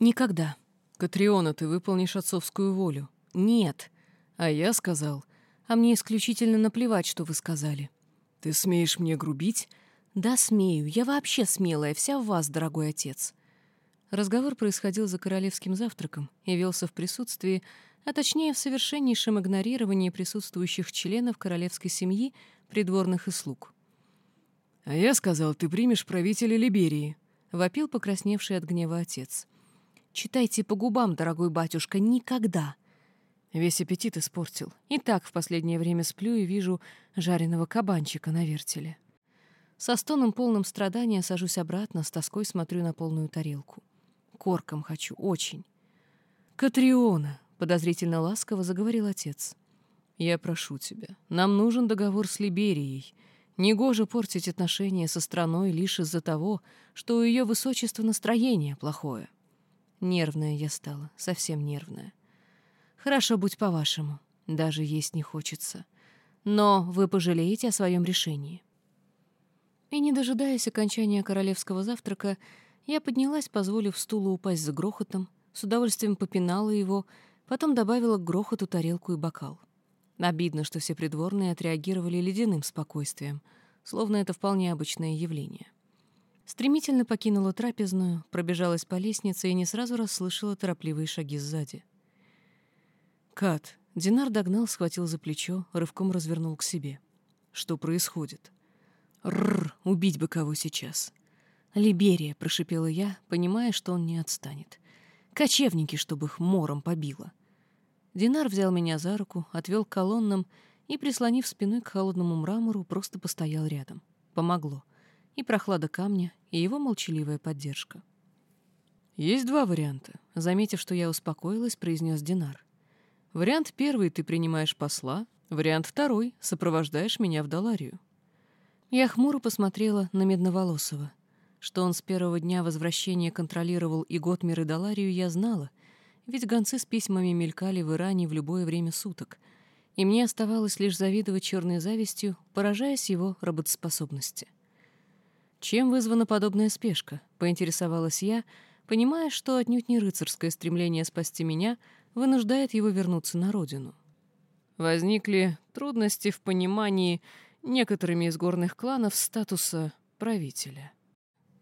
Никогда. Катриона, ты выполнишь отцовскую волю. Нет. А я сказал. А мне исключительно наплевать, что вы сказали. Ты смеешь мне грубить? Да, смею. Я вообще смелая, вся в вас, дорогой отец. Разговор происходил за королевским завтраком и велся в присутствии, а точнее в совершеннейшем игнорировании присутствующих членов королевской семьи, придворных и слуг. «А я сказал, ты примешь правителя Либерии», — вопил покрасневший от гнева отец. «Читайте по губам, дорогой батюшка, никогда!» Весь аппетит испортил. И так в последнее время сплю и вижу жареного кабанчика на вертеле. Со стоном полным страдания сажусь обратно, с тоской смотрю на полную тарелку. Корком хочу, очень. «Катриона!» — подозрительно ласково заговорил отец. «Я прошу тебя, нам нужен договор с Либерией. Негоже портить отношения со страной лишь из-за того, что у ее высочества настроение плохое». Нервная я стала, совсем нервная. «Хорошо, будь по-вашему. Даже есть не хочется. Но вы пожалеете о своем решении». И, не дожидаясь окончания королевского завтрака, я поднялась, позволив стулу упасть за грохотом, с удовольствием попинала его, потом добавила к грохоту тарелку и бокал. Обидно, что все придворные отреагировали ледяным спокойствием, словно это вполне обычное явление. Стремительно покинула трапезную, пробежалась по лестнице и не сразу расслышала торопливые шаги сзади. «Кат!» — Динар догнал, схватил за плечо, рывком развернул к себе. «Что происходит?» «Рррр! Убить бы кого сейчас!» «Либерия», — прошипела я, понимая, что он не отстанет. «Кочевники, чтобы их мором побило». Динар взял меня за руку, отвел к колоннам и, прислонив спиной к холодному мрамору, просто постоял рядом. Помогло. И прохлада камня, и его молчаливая поддержка. «Есть два варианта», — заметив, что я успокоилась, произнес Динар. «Вариант первый — ты принимаешь посла, вариант второй — сопровождаешь меня в Даларию». Я хмуро посмотрела на Медноволосого. Что он с первого дня возвращения контролировал и Готмир, и Даларию, я знала, ведь гонцы с письмами мелькали в Иране в любое время суток, и мне оставалось лишь завидовать черной завистью, поражаясь его работоспособности. «Чем вызвана подобная спешка?» — поинтересовалась я, понимая, что отнюдь не рыцарское стремление спасти меня вынуждает его вернуться на родину. Возникли трудности в понимании некоторыми из горных кланов статуса правителя.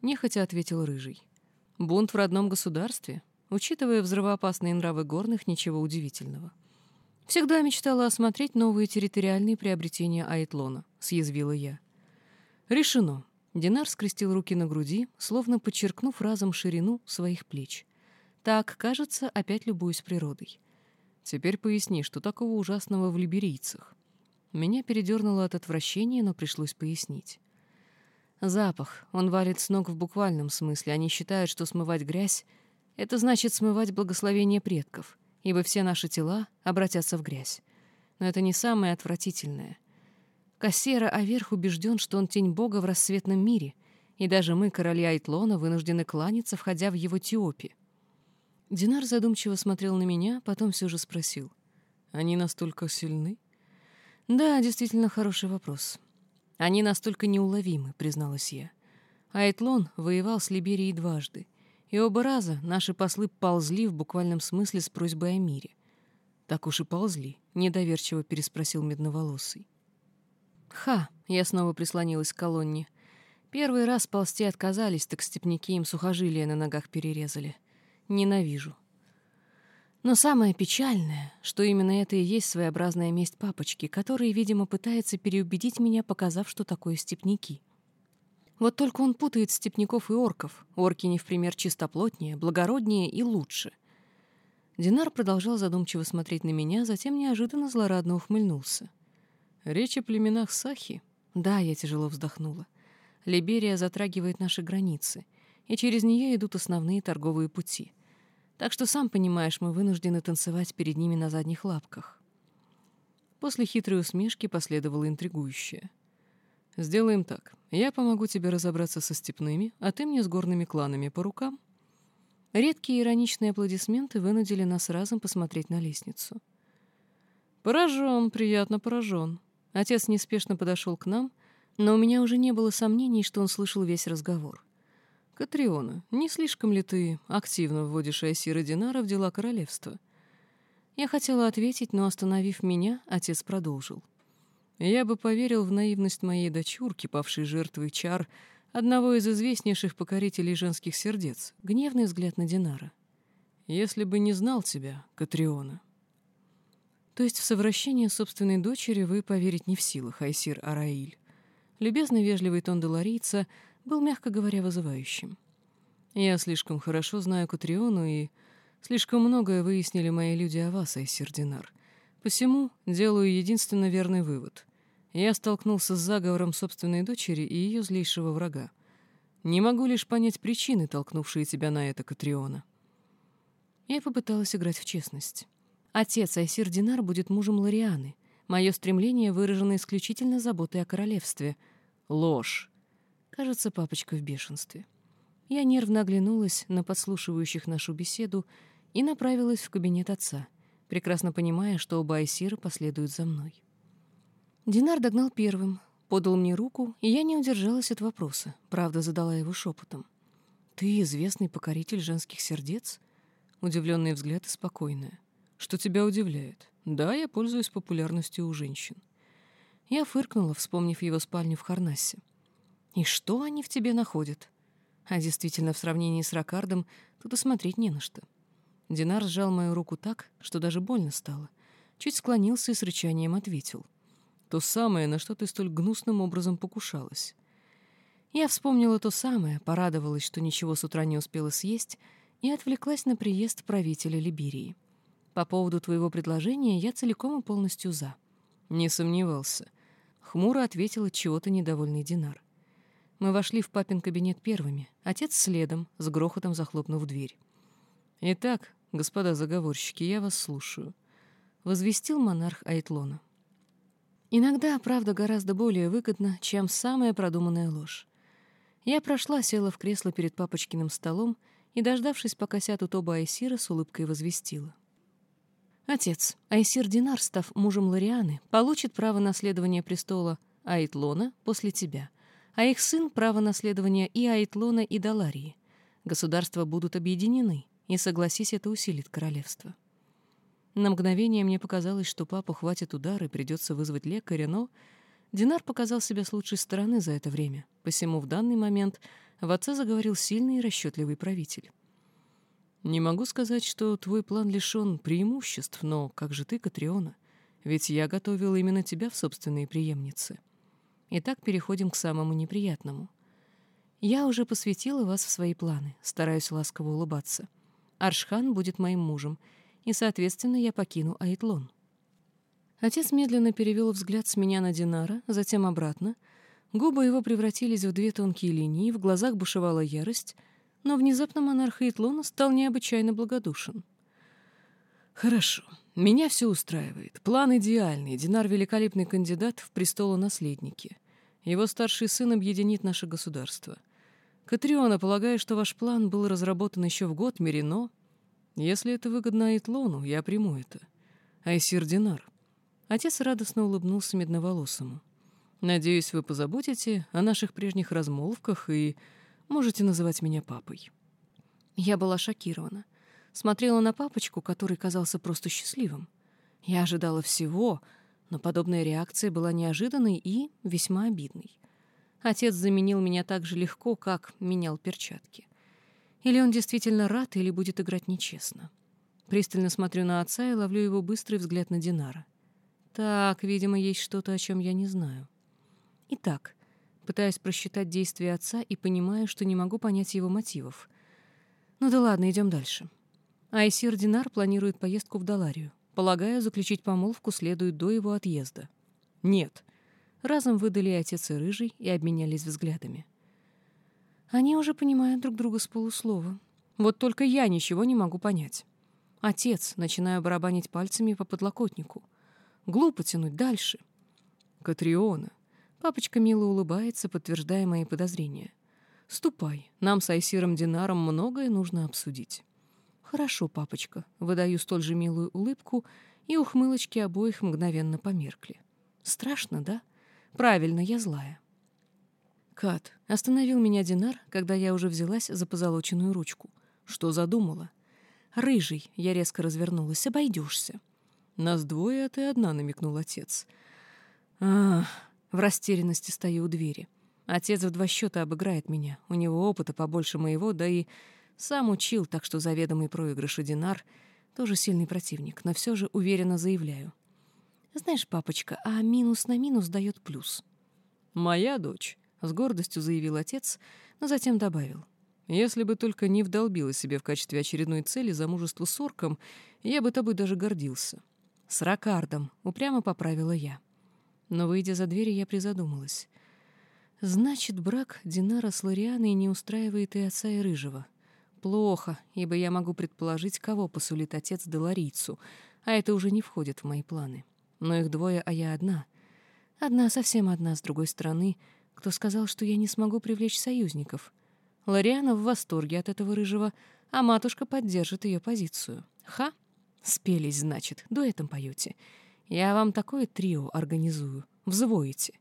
Нехотя ответил Рыжий. Бунт в родном государстве? Учитывая взрывоопасные нравы горных, ничего удивительного. Всегда мечтала осмотреть новые территориальные приобретения Айтлона, съязвила я. Решено. Динар скрестил руки на груди, словно подчеркнув разом ширину своих плеч. Так, кажется, опять любуюсь природой. Теперь поясни, что такого ужасного в либерийцах. Меня передернуло от отвращения, но пришлось пояснить. Запах. Он валит с ног в буквальном смысле. Они считают, что смывать грязь — это значит смывать благословение предков, ибо все наши тела обратятся в грязь. Но это не самое отвратительное. Кассера Аверх убежден, что он тень Бога в рассветном мире, и даже мы, короли Айтлона, вынуждены кланяться, входя в его Тиопи. Динар задумчиво смотрел на меня, потом все же спросил. «Они настолько сильны?» «Да, действительно хороший вопрос. Они настолько неуловимы, призналась я. Айтлон воевал с Либерией дважды, и оба раза наши послы ползли в буквальном смысле с просьбой о мире. Так уж и ползли, недоверчиво переспросил медноволосый. Ха, я снова прислонилась к колонне. Первый раз ползти отказались, так степняки им сухожилия на ногах перерезали. Ненавижу. Но самое печальное, что именно это и есть своеобразная месть папочки, который, видимо, пытается переубедить меня, показав, что такое степняки. Вот только он путает степняков и орков. Орки не в пример чистоплотнее, благороднее и лучше. Динар продолжал задумчиво смотреть на меня, затем неожиданно злорадно ухмыльнулся. «Речь о племенах Сахи?» «Да», — я тяжело вздохнула. «Либерия затрагивает наши границы, и через нее идут основные торговые пути». Так что, сам понимаешь, мы вынуждены танцевать перед ними на задних лапках. После хитрой усмешки последовало интригующее. «Сделаем так. Я помогу тебе разобраться со степными, а ты мне с горными кланами по рукам». Редкие ироничные аплодисменты вынудили нас разом посмотреть на лестницу. «Поражен, приятно поражен». Отец неспешно подошел к нам, но у меня уже не было сомнений, что он слышал весь разговор. Катриона, не слишком ли ты активно вводишь Айсира Динара в дела королевства? Я хотела ответить, но, остановив меня, отец продолжил. Я бы поверил в наивность моей дочурки, павшей жертвой чар одного из известнейших покорителей женских сердец, гневный взгляд на Динара. Если бы не знал тебя, Катриона. То есть в совращение собственной дочери вы поверить не в силах, Айсир Араиль. Любезный вежливый тон Деларийца был, мягко говоря, вызывающим. Я слишком хорошо знаю Катриону, и слишком многое выяснили мои люди о вас, Айсир Динар. Посему делаю единственно верный вывод. Я столкнулся с заговором собственной дочери и ее злейшего врага. Не могу лишь понять причины, толкнувшие тебя на это, Катриона. Я попыталась играть в честность. Отец Айсир Динар будет мужем Лорианы — Мое стремление выражено исключительно заботой о королевстве. Ложь. Кажется, папочка в бешенстве. Я нервно оглянулась на подслушивающих нашу беседу и направилась в кабинет отца, прекрасно понимая, что оба Айсира последуют за мной. Динар догнал первым, подал мне руку, и я не удержалась от вопроса, правда, задала его шепотом. «Ты известный покоритель женских сердец?» Удивленный взгляд и спокойная. «Что тебя удивляет?» Да, я пользуюсь популярностью у женщин. Я фыркнула, вспомнив его спальню в Харнасе. И что они в тебе находят? А действительно, в сравнении с Ракардом тут и смотреть не на что. Динар сжал мою руку так, что даже больно стало. Чуть склонился и с рычанием ответил. То самое, на что ты столь гнусным образом покушалась. Я вспомнила то самое, порадовалась, что ничего с утра не успела съесть, и отвлеклась на приезд правителя Либерии. По поводу твоего предложения я целиком и полностью за. Не сомневался. Хмуро ответил от чего-то недовольный Динар. Мы вошли в папин кабинет первыми, отец следом, с грохотом захлопнув дверь. «Итак, господа заговорщики, я вас слушаю», — возвестил монарх Айтлона. Иногда правда гораздо более выгодна, чем самая продуманная ложь. Я прошла, села в кресло перед папочкиным столом и, дождавшись, пока сядут оба Айсира, с улыбкой возвестила. Отец, Айсир Динар, став мужем Лорианы, получит право наследования престола Айтлона после тебя, а их сын — право наследования и Айтлона, и Даларии. Государства будут объединены, и, согласись, это усилит королевство. На мгновение мне показалось, что папу хватит удар и придется вызвать лекаря, но Динар показал себя с лучшей стороны за это время, посему в данный момент в отца заговорил сильный и расчетливый правитель. Не могу сказать, что твой план лишен преимуществ, но как же ты, Катриона? Ведь я готовил именно тебя в собственные преемницы. Итак, переходим к самому неприятному. Я уже посвятила вас в свои планы, стараюсь ласково улыбаться. Аршхан будет моим мужем, и, соответственно, я покину Айтлон. Отец медленно перевел взгляд с меня на Динара, затем обратно. Губы его превратились в две тонкие линии, в глазах бушевала ярость — но внезапно монарх Итлона стал необычайно благодушен. «Хорошо, меня все устраивает. План идеальный. Динар — великолепный кандидат в престолонаследники. Его старший сын объединит наше государство. Катриона, полагаю, что ваш план был разработан еще в год но Если это выгодно Айтлону, я приму это. Айсир Динар». Отец радостно улыбнулся медноволосому. «Надеюсь, вы позаботите о наших прежних размолвках и Можете называть меня папой». Я была шокирована. Смотрела на папочку, который казался просто счастливым. Я ожидала всего, но подобная реакция была неожиданной и весьма обидной. Отец заменил меня так же легко, как менял перчатки. Или он действительно рад, или будет играть нечестно. Пристально смотрю на отца и ловлю его быстрый взгляд на Динара. Так, видимо, есть что-то, о чем я не знаю. Итак, пытаясь просчитать действия отца и понимая, что не могу понять его мотивов. Ну да ладно, идем дальше. Айсир Динар планирует поездку в Даларию. Полагаю, заключить помолвку следует до его отъезда. Нет. Разом выдали отец и Рыжий и обменялись взглядами. Они уже понимают друг друга с полуслова. Вот только я ничего не могу понять. Отец, начинаю барабанить пальцами по подлокотнику. Глупо тянуть дальше. Катриона, Папочка мило улыбается, подтверждая мои подозрения. «Ступай, нам с Айсиром Динаром многое нужно обсудить». «Хорошо, папочка», — выдаю столь же милую улыбку, и ухмылочки обоих мгновенно померкли. «Страшно, да? Правильно, я злая». Кат, остановил меня Динар, когда я уже взялась за позолоченную ручку. Что задумала? Рыжий, я резко развернулась, обойдешься. Нас двое, а ты одна, намекнул отец. Ах, в растерянности стою у двери. Отец в два счета обыграет меня. У него опыта побольше моего, да и сам учил, так что заведомый проигрыш и Динар тоже сильный противник, но все же уверенно заявляю. Знаешь, папочка, а минус на минус дает плюс. Моя дочь, с гордостью заявил отец, но затем добавил. Если бы только не вдолбила себе в качестве очередной цели замужество с орком, я бы тобой даже гордился. С Ракардом, упрямо поправила я. Но, выйдя за дверь, я призадумалась. Значит, брак Динара с Лорианой не устраивает и отца, и Рыжего. Плохо, ибо я могу предположить, кого посулит отец Деларийцу, а это уже не входит в мои планы. Но их двое, а я одна. Одна, совсем одна, с другой стороны. Кто сказал, что я не смогу привлечь союзников? Лориана в восторге от этого Рыжего, а матушка поддержит ее позицию. Ха! Спелись, значит, дуэтом поете. Я вам такое трио организую. Взвоите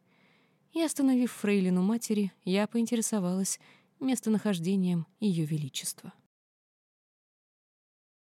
и, остановив фрейлину матери, я поинтересовалась местонахождением Ее Величества.